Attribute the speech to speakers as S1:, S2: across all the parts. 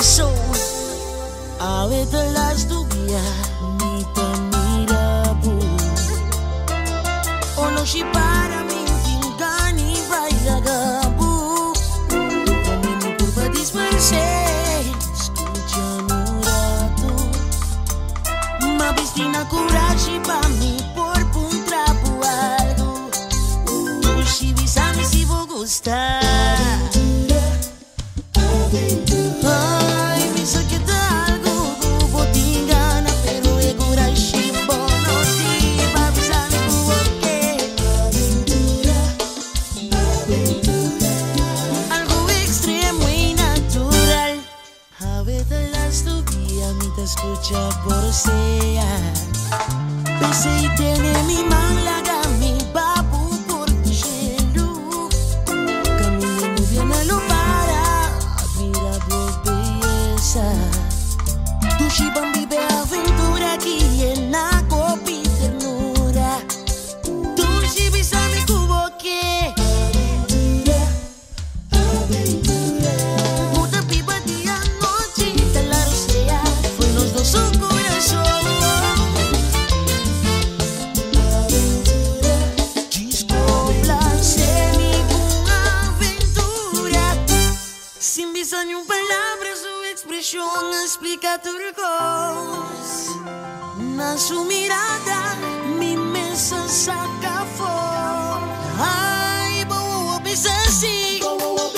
S1: y. A veces ni te mira. O no si para mí tingani baila gabu. Come mi disperse. Escucha. Ma vistina curaci pa mi por un trapo algo. Si visami si vos gustar. hecha por sea. Pensé y tiene mi mala. expresión explica turcos, mas su mirada mi mesa saca fogo. Ai, boa, boa, boa, boa, boa,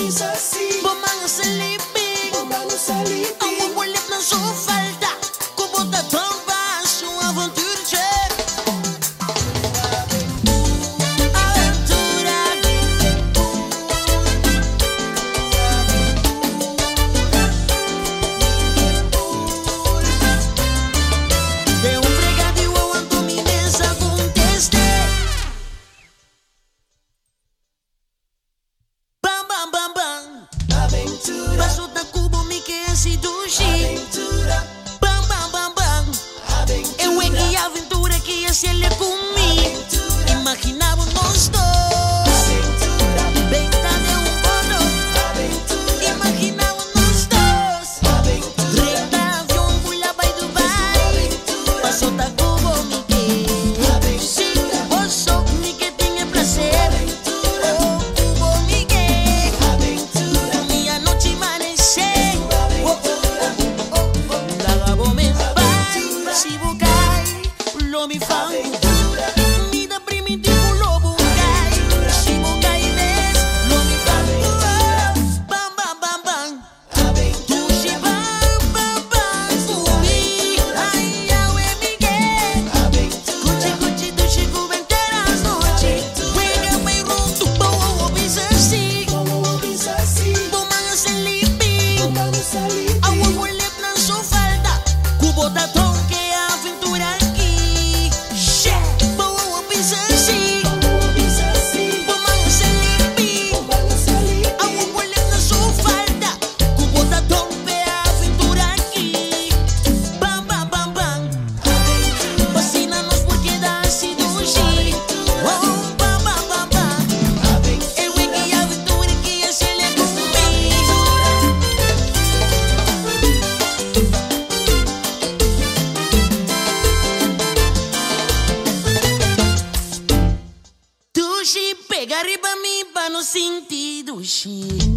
S1: Chega riba-miba no sentido X.